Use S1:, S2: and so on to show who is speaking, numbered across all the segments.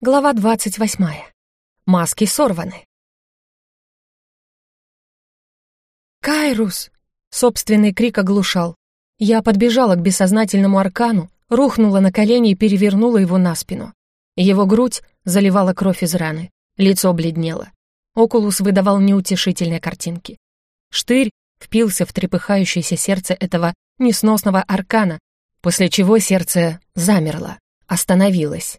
S1: Глава двадцать восьмая. Маски сорваны. «Кайрус!» — собственный крик оглушал. Я подбежала к бессознательному аркану, рухнула на колени и перевернула его на спину. Его грудь заливала кровь из раны, лицо бледнело. Окулус выдавал неутешительные картинки. Штырь впился в трепыхающееся сердце этого несносного аркана, после чего сердце замерло, остановилось.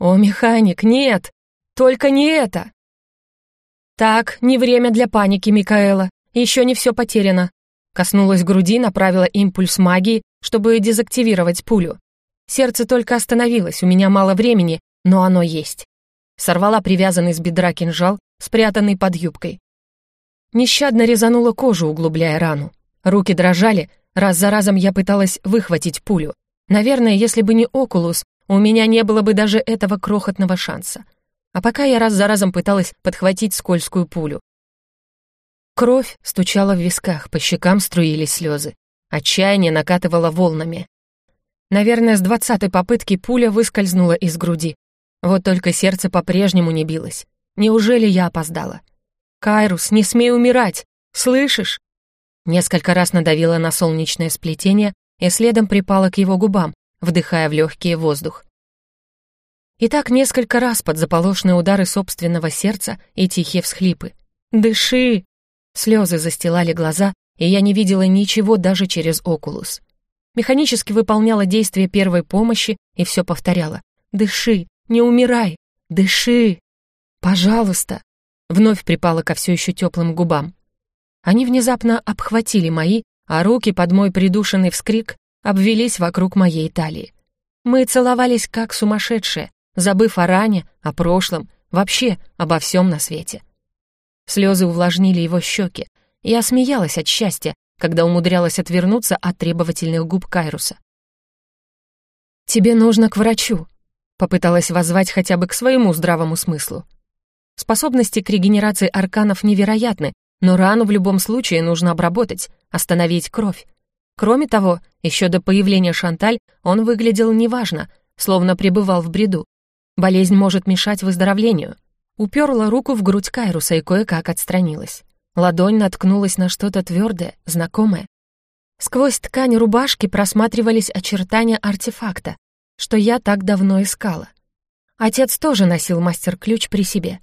S1: «О, механик, нет! Только не это!» «Так, не время для паники, Микаэла. Еще не все потеряно». Коснулась груди, направила импульс магии, чтобы дезактивировать пулю. Сердце только остановилось, у меня мало времени, но оно есть. Сорвала привязанный с бедра кинжал, спрятанный под юбкой. Нещадно резанула кожу, углубляя рану. Руки дрожали, раз за разом я пыталась выхватить пулю. Наверное, если бы не Окулус, у меня не было бы даже этого крохотного шанса. А пока я раз за разом пыталась подхватить скользкую пулю. Кровь стучала в висках, по щекам струились слезы. Отчаяние накатывало волнами. Наверное, с двадцатой попытки пуля выскользнула из груди. Вот только сердце по-прежнему не билось. Неужели я опоздала? «Кайрус, не смей умирать! Слышишь?» Несколько раз надавила на солнечное сплетение и следом припала к его губам, вдыхая в легкие воздух. И так несколько раз под заполошные удары собственного сердца и тихие всхлипы. «Дыши!» Слезы застилали глаза, и я не видела ничего даже через окулус. Механически выполняла действие первой помощи и все повторяла. «Дыши! Не умирай! Дыши! Пожалуйста!» Вновь припала ко все еще теплым губам. Они внезапно обхватили мои, а руки под мой придушенный вскрик обвелись вокруг моей талии. Мы целовались как сумасшедшие, забыв о ране, о прошлом, вообще обо всем на свете. Слезы увлажнили его щеки. Я смеялась от счастья, когда умудрялась отвернуться от требовательных губ Кайруса. «Тебе нужно к врачу», — попыталась воззвать хотя бы к своему здравому смыслу. Способности к регенерации арканов невероятны, но рану в любом случае нужно обработать, остановить кровь. Кроме того, еще до появления Шанталь он выглядел неважно, словно пребывал в бреду. Болезнь может мешать выздоровлению. Уперла руку в грудь Кайруса и кое-как отстранилась. Ладонь наткнулась на что-то твердое, знакомое. Сквозь ткань рубашки просматривались очертания артефакта, что я так давно искала. Отец тоже носил мастер-ключ при себе.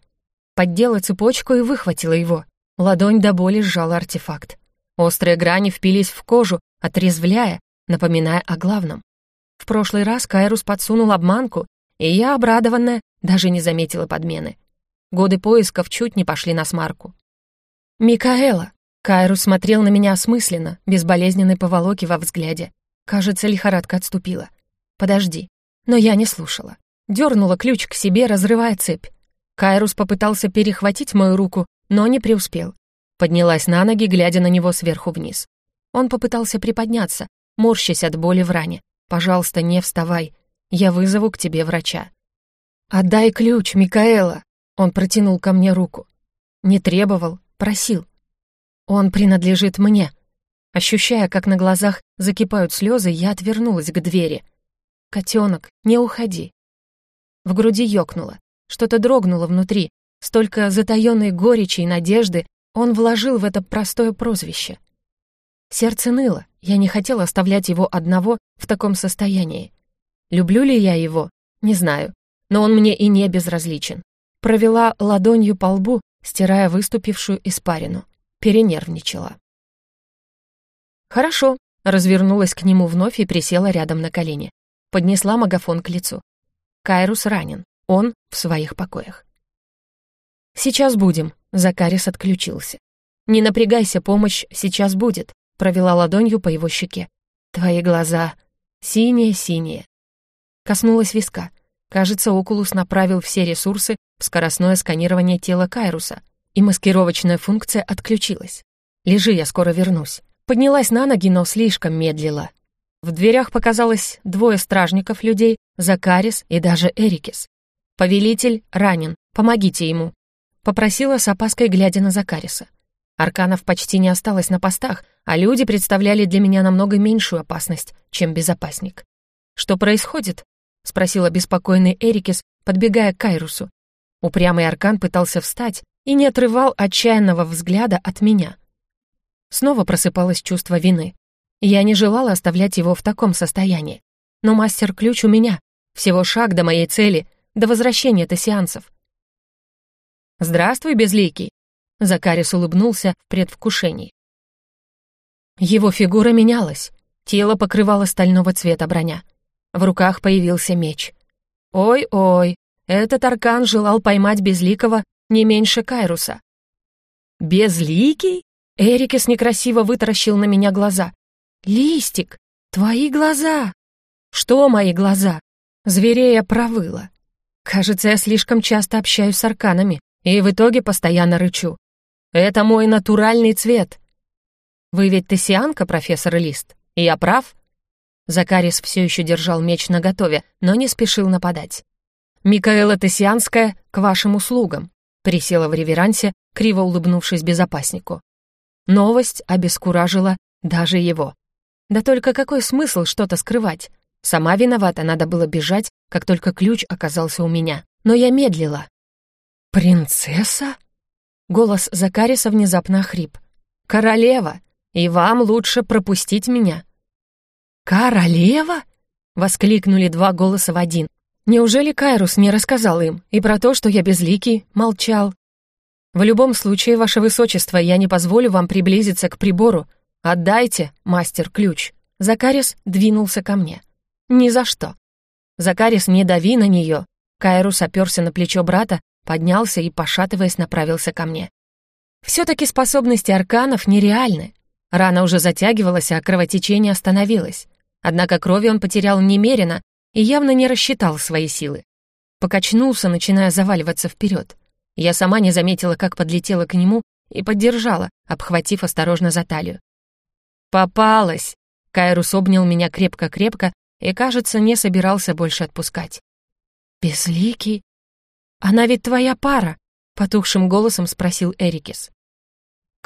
S1: Поддела цепочку и выхватила его. Ладонь до боли сжала артефакт. Острые грани впились в кожу, отрезвляя, напоминая о главном. В прошлый раз Кайрус подсунул обманку, и я, обрадованная, даже не заметила подмены. Годы поисков чуть не пошли на смарку. «Микаэла!» Кайрус смотрел на меня осмысленно, без болезненной поволоки во взгляде. Кажется, лихорадка отступила. «Подожди». Но я не слушала. Дернула ключ к себе, разрывая цепь. Кайрус попытался перехватить мою руку, но не преуспел. Поднялась на ноги, глядя на него сверху вниз. Он попытался приподняться, морщась от боли в ране. «Пожалуйста, не вставай. Я вызову к тебе врача». «Отдай ключ, Микаэла!» Он протянул ко мне руку. Не требовал, просил. «Он принадлежит мне». Ощущая, как на глазах закипают слезы, я отвернулась к двери. «Котенок, не уходи». В груди ёкнуло. Что-то дрогнуло внутри. Столько затаённой горечи и надежды он вложил в это простое прозвище. Сердце ныло, я не хотела оставлять его одного в таком состоянии. Люблю ли я его? Не знаю, но он мне и не безразличен. Провела ладонью по лбу, стирая выступившую испарину. Перенервничала. «Хорошо», — развернулась к нему вновь и присела рядом на колени. Поднесла магафон к лицу. Кайрус ранен, он в своих покоях. «Сейчас будем», — Закарис отключился. «Не напрягайся, помощь сейчас будет провела ладонью по его щеке. «Твои глаза синие-синие». Коснулась виска. Кажется, Окулус направил все ресурсы в скоростное сканирование тела Кайруса, и маскировочная функция отключилась. «Лежи, я скоро вернусь». Поднялась на ноги, но слишком медлила. В дверях показалось двое стражников людей, Закарис и даже Эрикис. «Повелитель ранен, помогите ему», — попросила с опаской, глядя на Закариса. Арканов почти не осталось на постах, а люди представляли для меня намного меньшую опасность, чем безопасник. «Что происходит?» — спросила беспокойный Эрикис, подбегая к Кайрусу. Упрямый аркан пытался встать и не отрывал отчаянного взгляда от меня. Снова просыпалось чувство вины. Я не желала оставлять его в таком состоянии. Но мастер-ключ у меня. Всего шаг до моей цели, до возвращения тессианцев. «Здравствуй, Безликий!» Закарис улыбнулся в предвкушении. Его фигура менялась. Тело покрывало стального цвета броня. В руках появился меч. Ой-ой, этот аркан желал поймать Безликого не меньше Кайруса. «Безликий?» Эрикес некрасиво вытаращил на меня глаза. «Листик, твои глаза!» «Что мои глаза?» Зверея провыла. «Кажется, я слишком часто общаюсь с арканами, и в итоге постоянно рычу. Это мой натуральный цвет. Вы ведь тессианка, профессор Лист? Я прав?» Закарис все еще держал меч наготове, но не спешил нападать. «Микаэла Тессианская к вашим услугам», присела в реверансе, криво улыбнувшись безопаснику. Новость обескуражила даже его. Да только какой смысл что-то скрывать? Сама виновата, надо было бежать, как только ключ оказался у меня. Но я медлила. «Принцесса?» Голос Закариса внезапно охрип. «Королева! И вам лучше пропустить меня». «Королева?» — воскликнули два голоса в один. Неужели Кайрус не рассказал им и про то, что я безликий, молчал? В любом случае, ваше высочество, я не позволю вам приблизиться к прибору. Отдайте, мастер, ключ. Закарис двинулся ко мне. Ни за что. Закарис, не дави на нее. Кайрус оперся на плечо брата, поднялся и, пошатываясь, направился ко мне. Все-таки способности арканов нереальны. Рана уже затягивалась, а кровотечение остановилось. Однако крови он потерял немерено и явно не рассчитал свои силы. Покачнулся, начиная заваливаться вперед. Я сама не заметила, как подлетела к нему и поддержала, обхватив осторожно за талию. «Попалась!» Кайрус обнял меня крепко-крепко и, кажется, не собирался больше отпускать. «Безликий? Она ведь твоя пара!» — потухшим голосом спросил Эрикис.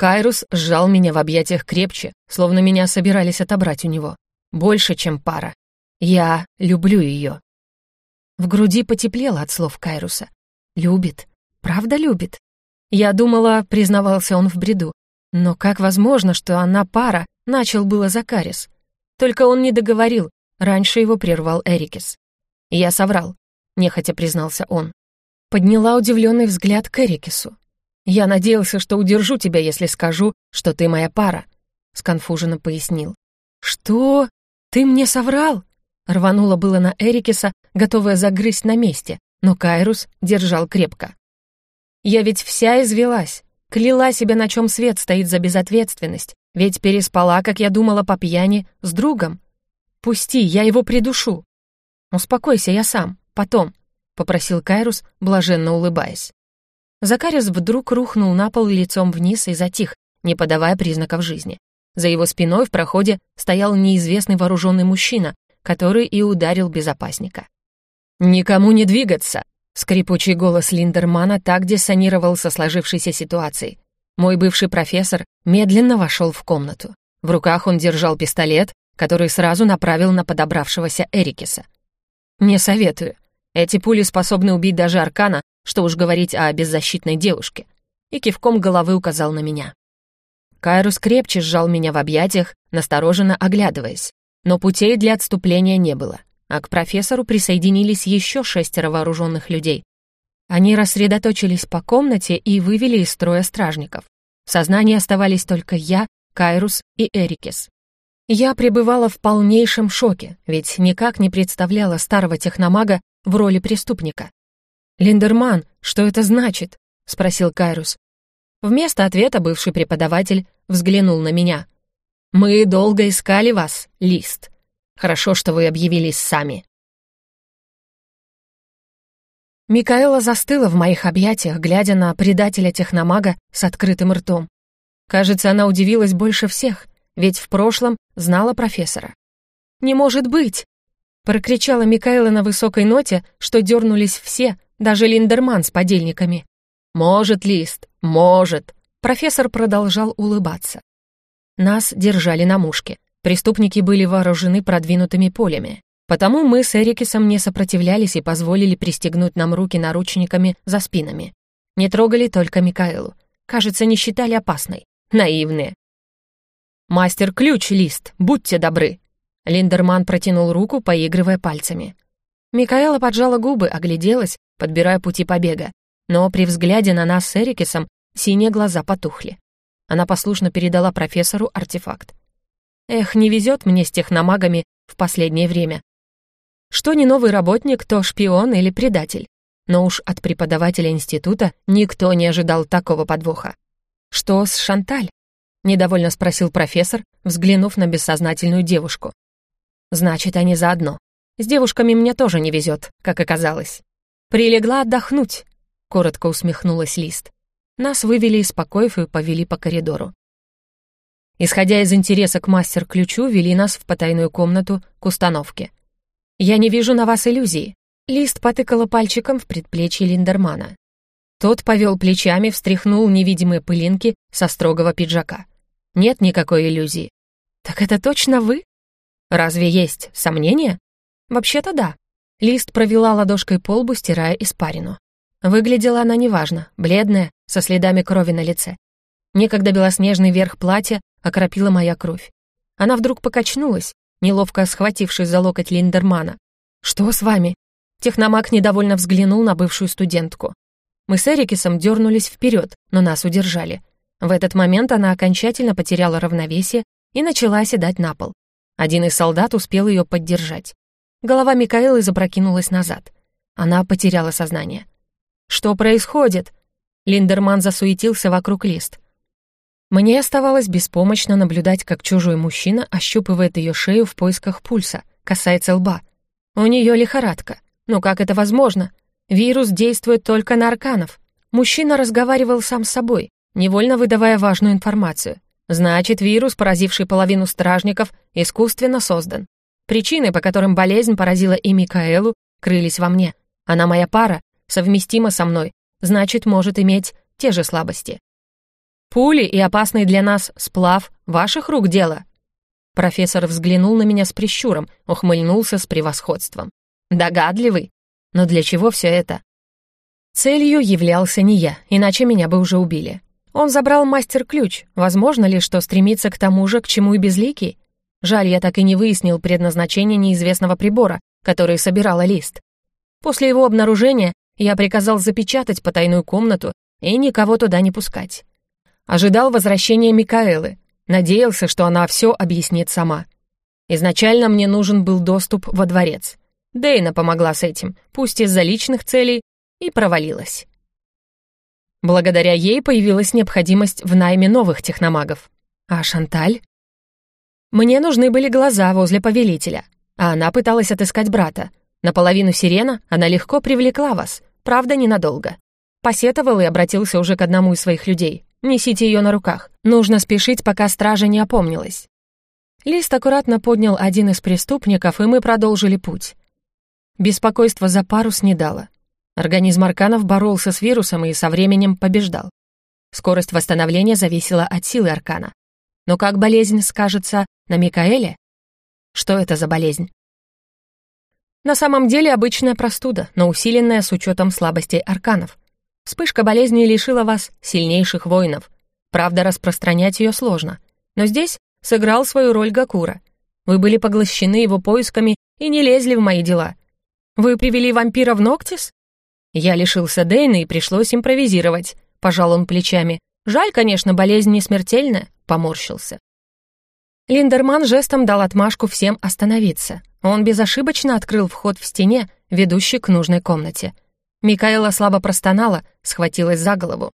S1: Кайрус сжал меня в объятиях крепче, словно меня собирались отобрать у него. Больше, чем пара. Я люблю ее. В груди потеплело от слов Кайруса. Любит. Правда любит. Я думала, признавался он в бреду. Но как возможно, что она пара, начал было Закарис. Только он не договорил, раньше его прервал Эрикис. Я соврал, нехотя признался он. Подняла удивленный взгляд к Эрикису. «Я надеялся, что удержу тебя, если скажу, что ты моя пара», — сконфуженно пояснил. «Что? Ты мне соврал?» Рванула было на Эрикиса, готовая загрызть на месте, но Кайрус держал крепко. «Я ведь вся извелась, кляла себя, на чем свет стоит за безответственность, ведь переспала, как я думала, по пьяни, с другом. Пусти, я его придушу». «Успокойся, я сам, потом», — попросил Кайрус, блаженно улыбаясь. Закарис вдруг рухнул на пол лицом вниз и затих, не подавая признаков жизни. За его спиной в проходе стоял неизвестный вооруженный мужчина, который и ударил безопасника. «Никому не двигаться!» Скрипучий голос Линдермана так диссонировал со сложившейся ситуацией. Мой бывший профессор медленно вошел в комнату. В руках он держал пистолет, который сразу направил на подобравшегося Эрикиса. «Не советую. Эти пули способны убить даже Аркана, что уж говорить о беззащитной девушке, и кивком головы указал на меня. Кайрус крепче сжал меня в объятиях, настороженно оглядываясь, но путей для отступления не было, а к профессору присоединились еще шестеро вооруженных людей. Они рассредоточились по комнате и вывели из строя стражников. В сознании оставались только я, Кайрус и Эрикес. Я пребывала в полнейшем шоке, ведь никак не представляла старого техномага в роли преступника. «Линдерман, что это значит?» — спросил Кайрус. Вместо ответа бывший преподаватель взглянул на меня. «Мы долго искали вас, Лист. Хорошо, что вы объявились сами». Микаэла застыла в моих объятиях, глядя на предателя техномага с открытым ртом. Кажется, она удивилась больше всех, ведь в прошлом знала профессора. «Не может быть!» — прокричала Микаэла на высокой ноте, что дернулись все, даже Линдерман с подельниками. «Может, Лист, может!» Профессор продолжал улыбаться. Нас держали на мушке. Преступники были вооружены продвинутыми полями. Потому мы с Эрикисом не сопротивлялись и позволили пристегнуть нам руки наручниками за спинами. Не трогали только Микаэлу. Кажется, не считали опасной. Наивные. «Мастер-ключ, Лист, будьте добры!» Линдерман протянул руку, поигрывая пальцами. Микаэла поджала губы, огляделась, подбирая пути побега. Но при взгляде на нас с Эрикисом синие глаза потухли. Она послушно передала профессору артефакт. Эх, не везет мне с техномагами в последнее время. Что не новый работник, то шпион или предатель. Но уж от преподавателя института никто не ожидал такого подвоха. «Что с Шанталь?» — недовольно спросил профессор, взглянув на бессознательную девушку. «Значит, они заодно. С девушками мне тоже не везет, как оказалось. Прилегла отдохнуть», — коротко усмехнулась Лист. Нас вывели из покоев и повели по коридору. Исходя из интереса к мастер-ключу, вели нас в потайную комнату к установке. «Я не вижу на вас иллюзии», — Лист потыкала пальчиком в предплечье Линдермана. Тот повел плечами, встряхнул невидимые пылинки со строгого пиджака. «Нет никакой иллюзии». «Так это точно вы?» «Разве есть сомнения?» «Вообще-то да». Лист провела ладошкой по лбу, стирая испарину. Выглядела она неважно, бледная, со следами крови на лице. Некогда белоснежный верх платья окропила моя кровь. Она вдруг покачнулась, неловко схватившись за локоть Линдермана. «Что с вами?» Техномаг недовольно взглянул на бывшую студентку. Мы с Эрикисом дернулись вперед, но нас удержали. В этот момент она окончательно потеряла равновесие и начала оседать на пол. Один из солдат успел ее поддержать. Голова Микаэлы запрокинулась назад. Она потеряла сознание. «Что происходит?» Линдерман засуетился вокруг лист. Мне оставалось беспомощно наблюдать, как чужой мужчина ощупывает ее шею в поисках пульса, касается лба. У нее лихорадка. Но как это возможно? Вирус действует только на арканов. Мужчина разговаривал сам с собой, невольно выдавая важную информацию. Значит, вирус, поразивший половину стражников, искусственно создан. Причины, по которым болезнь поразила и Микаэлу, крылись во мне. Она моя пара, совместима со мной, значит, может иметь те же слабости. Пули и опасный для нас сплав — ваших рук дело. Профессор взглянул на меня с прищуром, ухмыльнулся с превосходством. Догадливый. Но для чего все это? Целью являлся не я, иначе меня бы уже убили. Он забрал мастер-ключ. Возможно ли, что стремится к тому же, к чему и безликий? Жаль, я так и не выяснил предназначение неизвестного прибора, который собирала лист. После его обнаружения я приказал запечатать потайную комнату и никого туда не пускать. Ожидал возвращения Микаэлы, надеялся, что она все объяснит сама. Изначально мне нужен был доступ во дворец. Дейна помогла с этим, пусть из-за личных целей, и провалилась. Благодаря ей появилась необходимость в найме новых техномагов. А Шанталь? Мне нужны были глаза возле повелителя, а она пыталась отыскать брата. Наполовину сирена она легко привлекла вас, правда, ненадолго. Посетовал и обратился уже к одному из своих людей. «Несите ее на руках. Нужно спешить, пока стража не опомнилась». Лист аккуратно поднял один из преступников, и мы продолжили путь. Беспокойство за парус не дало. Организм Арканов боролся с вирусом и со временем побеждал. Скорость восстановления зависела от силы Аркана. Но как болезнь скажется на Микаэле? Что это за болезнь? На самом деле обычная простуда, но усиленная с учетом слабостей арканов. Вспышка болезни лишила вас сильнейших воинов. Правда, распространять ее сложно. Но здесь сыграл свою роль Гакура. Вы были поглощены его поисками и не лезли в мои дела. Вы привели вампира в Ноктис? Я лишился Дейна и пришлось импровизировать. Пожал он плечами. Жаль, конечно, болезнь не смертельная. Поморщился. Линдерман жестом дал отмашку всем остановиться. Он безошибочно открыл вход в стене, ведущий к нужной комнате. Микаэла слабо простонала, схватилась за голову.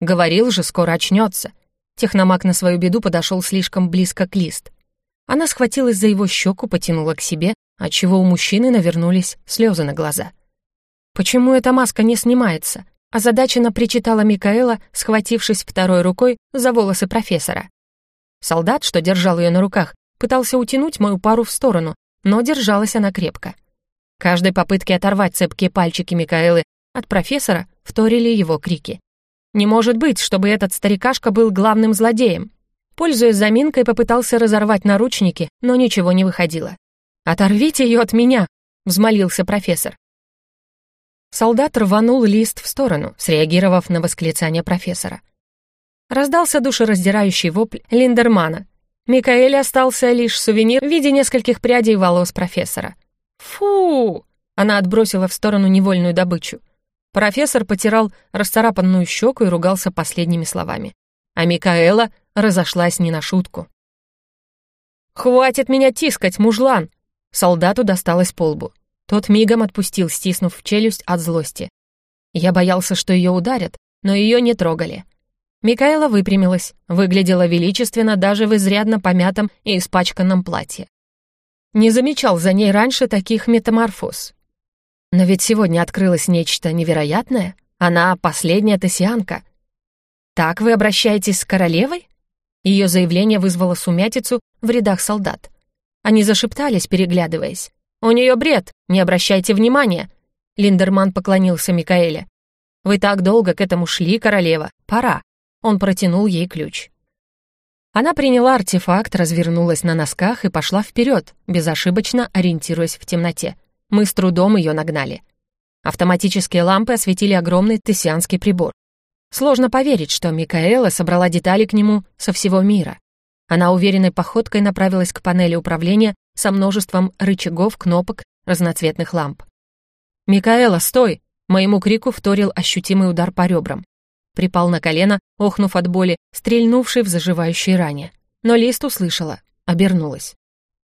S1: Говорил же, скоро очнется. Техномаг на свою беду подошел слишком близко к лист. Она схватилась за его щеку, потянула к себе, отчего у мужчины навернулись слезы на глаза. «Почему эта маска не снимается?» озадаченно причитала Микаэла, схватившись второй рукой за волосы профессора. Солдат, что держал ее на руках, пытался утянуть мою пару в сторону, но держалась она крепко. Каждой попытке оторвать цепкие пальчики Микаэлы от профессора вторили его крики. «Не может быть, чтобы этот старикашка был главным злодеем!» Пользуясь заминкой, попытался разорвать наручники, но ничего не выходило. «Оторвите ее от меня!» — взмолился профессор. Солдат рванул лист в сторону, среагировав на восклицание профессора. Раздался душераздирающий вопль Линдермана. Микаэле остался лишь сувенир в виде нескольких прядей волос профессора. «Фу!» — она отбросила в сторону невольную добычу. Профессор потирал расцарапанную щеку и ругался последними словами. А Микаэла разошлась не на шутку. «Хватит меня тискать, мужлан!» Солдату досталось по лбу. Тот мигом отпустил, стиснув челюсть от злости. Я боялся, что ее ударят, но ее не трогали. Микаэла выпрямилась, выглядела величественно даже в изрядно помятом и испачканном платье. Не замечал за ней раньше таких метаморфоз. Но ведь сегодня открылось нечто невероятное. Она последняя тессианка. «Так вы обращаетесь с королевой?» Ее заявление вызвало сумятицу в рядах солдат. Они зашептались, переглядываясь. «У нее бред, не обращайте внимания!» Линдерман поклонился Микаэле. «Вы так долго к этому шли, королева, пора!» Он протянул ей ключ. Она приняла артефакт, развернулась на носках и пошла вперед, безошибочно ориентируясь в темноте. Мы с трудом ее нагнали. Автоматические лампы осветили огромный тессианский прибор. Сложно поверить, что Микаэла собрала детали к нему со всего мира. Она уверенной походкой направилась к панели управления со множеством рычагов, кнопок, разноцветных ламп. «Микаэла, стой!» Моему крику вторил ощутимый удар по ребрам. Припал на колено, охнув от боли, стрельнувший в заживающей ране. Но Лист услышала, обернулась.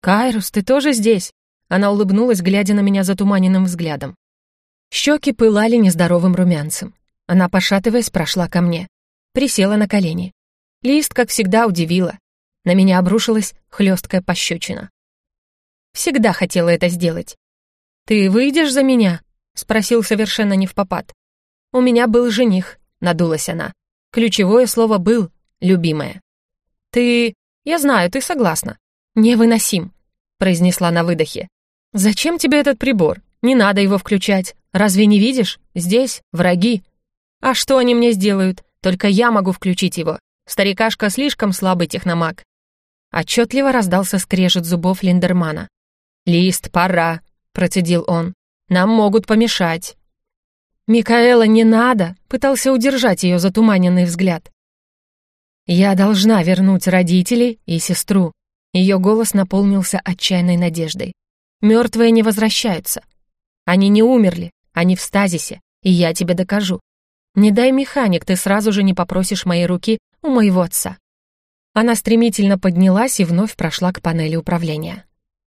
S1: «Кайрус, ты тоже здесь?» Она улыбнулась, глядя на меня затуманенным взглядом. Щеки пылали нездоровым румянцем. Она, пошатываясь, прошла ко мне. Присела на колени. Лист, как всегда, удивила. На меня обрушилась хлесткая пощечина. Всегда хотела это сделать. «Ты выйдешь за меня?» — спросил совершенно не в попад. «У меня был жених», — надулась она. Ключевое слово «был», любимая. «Ты... Я знаю, ты согласна. Невыносим», — произнесла на выдохе. «Зачем тебе этот прибор? Не надо его включать. Разве не видишь? Здесь враги. А что они мне сделают? Только я могу включить его. Старикашка слишком слабый техномаг». Отчетливо раздался скрежет зубов Линдермана. «Лист, пора», — процедил он. «Нам могут помешать». «Микаэла, не надо!» — пытался удержать ее затуманенный взгляд. «Я должна вернуть родителей и сестру». Ее голос наполнился отчаянной надеждой. «Мертвые не возвращаются. Они не умерли, они в стазисе, и я тебе докажу. Не дай механик, ты сразу же не попросишь моей руки у моего отца». Она стремительно поднялась и вновь прошла к панели управления.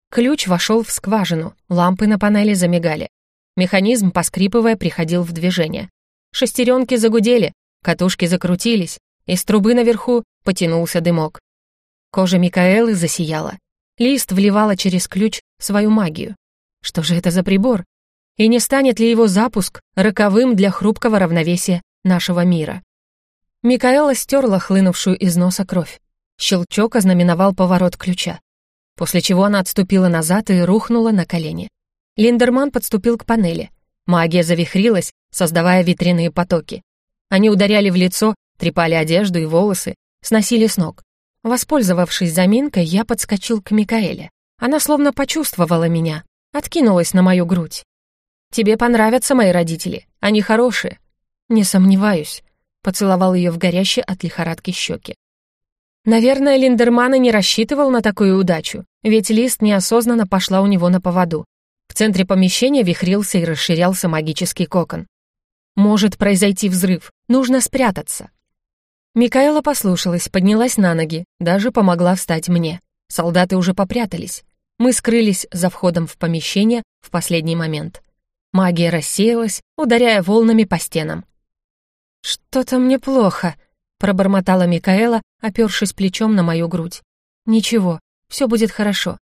S1: Ключ вошел в скважину, лампы на панели замигали. Механизм, поскрипывая, приходил в движение. Шестеренки загудели, катушки закрутились, из трубы наверху потянулся дымок. Кожа Микаэлы засияла. Лист вливала через ключ свою магию. Что же это за прибор? И не станет ли его запуск роковым для хрупкого равновесия нашего мира? Микаэла стерла хлынувшую из носа кровь. Щелчок ознаменовал поворот ключа после чего она отступила назад и рухнула на колени. Линдерман подступил к панели. Магия завихрилась, создавая ветряные потоки. Они ударяли в лицо, трепали одежду и волосы, сносили с ног. Воспользовавшись заминкой, я подскочил к Микаэле. Она словно почувствовала меня, откинулась на мою грудь. «Тебе понравятся мои родители, они хорошие». «Не сомневаюсь», — поцеловал ее в горящие от лихорадки щеки. Наверное, Линдерман и не рассчитывал на такую удачу, ведь Лист неосознанно пошла у него на поводу. Центре помещения вихрился и расширялся магический кокон. Может произойти взрыв, нужно спрятаться. Микаэла послушалась, поднялась на ноги, даже помогла встать мне. Солдаты уже попрятались. Мы скрылись за входом в помещение в последний момент. Магия рассеялась, ударяя волнами по стенам. «Что-то мне плохо», пробормотала Микаэла, опёршись плечом на мою грудь. «Ничего, все будет хорошо».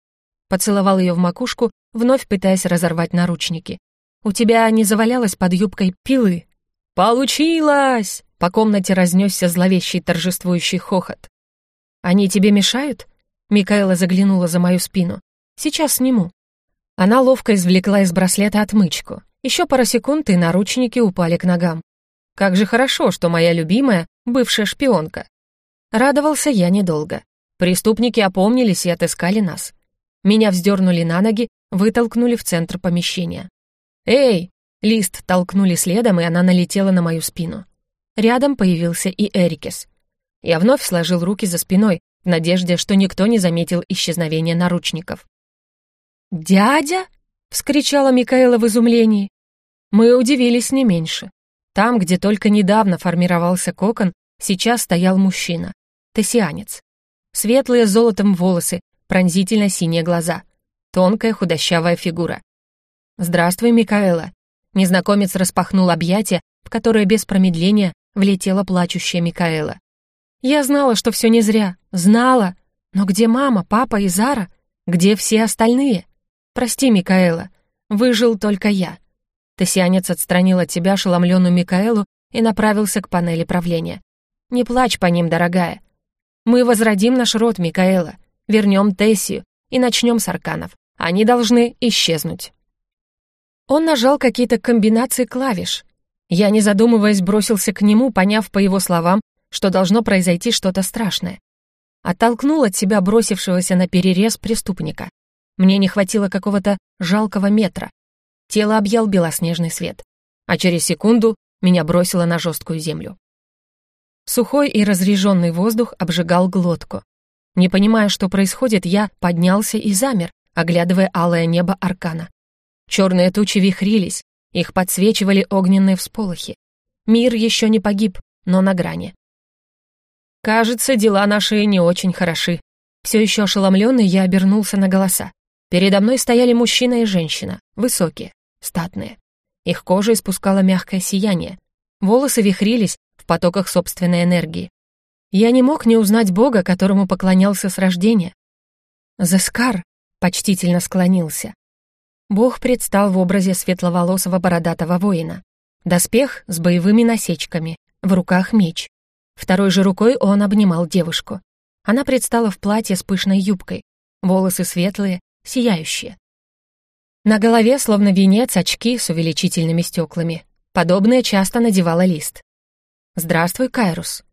S1: Поцеловал ее в макушку, вновь пытаясь разорвать наручники. «У тебя не завалялось под юбкой пилы?» «Получилось!» По комнате разнесся зловещий торжествующий хохот. «Они тебе мешают?» Микаэла заглянула за мою спину. «Сейчас сниму». Она ловко извлекла из браслета отмычку. Еще пара секунд, и наручники упали к ногам. Как же хорошо, что моя любимая — бывшая шпионка. Радовался я недолго. Преступники опомнились и отыскали нас. Меня вздернули на ноги, вытолкнули в центр помещения. «Эй!» Лист толкнули следом, и она налетела на мою спину. Рядом появился и Эрикес. Я вновь сложил руки за спиной, в надежде, что никто не заметил исчезновения наручников. «Дядя?» — вскричала Микаэла в изумлении. Мы удивились не меньше. Там, где только недавно формировался кокон, сейчас стоял мужчина, тессианец. Светлые золотом волосы, пронзительно синие глаза, тонкая худощавая фигура. «Здравствуй, Микаэла». Незнакомец распахнул объятия, в которое без промедления влетела плачущая Микаэла. «Я знала, что все не зря, знала. Но где мама, папа и Зара? Где все остальные? Прости, Микаэла, выжил только я». Тессианец отстранил от тебя ошеломленную Микаэлу и направился к панели правления. «Не плачь по ним, дорогая. Мы возродим наш род, Микаэла, вернем Тессию и начнем с арканов. Они должны исчезнуть». Он нажал какие-то комбинации клавиш. Я, не задумываясь, бросился к нему, поняв по его словам, что должно произойти что-то страшное. Оттолкнул от себя бросившегося на перерез преступника. Мне не хватило какого-то жалкого метра. Тело объял белоснежный свет. А через секунду меня бросило на жесткую землю. Сухой и разреженный воздух обжигал глотку. Не понимая, что происходит, я поднялся и замер, оглядывая алое небо аркана. Черные тучи вихрились, их подсвечивали огненные всполохи. Мир еще не погиб, но на грани. Кажется, дела наши не очень хороши. Все еще ошеломленный, я обернулся на голоса. Передо мной стояли мужчина и женщина, высокие, статные. Их кожа испускала мягкое сияние. Волосы вихрились, в потоках собственной энергии. Я не мог не узнать Бога, которому поклонялся с рождения. Зескар почтительно склонился. Бог предстал в образе светловолосого бородатого воина. Доспех с боевыми насечками, в руках меч. Второй же рукой он обнимал девушку. Она предстала в платье с пышной юбкой, волосы светлые, сияющие. На голове, словно венец, очки с увеличительными стеклами. Подобное часто надевала лист. «Здравствуй, Кайрус».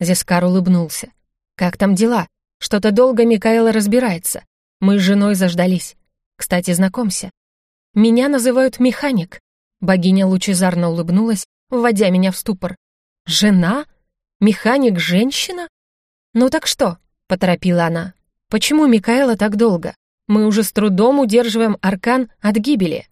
S1: Зескар улыбнулся. «Как там дела? Что-то долго Микаэла разбирается. Мы с женой заждались. Кстати, знакомься. Меня называют Механик». Богиня лучезарно улыбнулась, вводя меня в ступор. «Жена? Механик женщина?» «Ну так что?» — поторопила она. «Почему Микаэла так долго? Мы уже с трудом удерживаем аркан от гибели».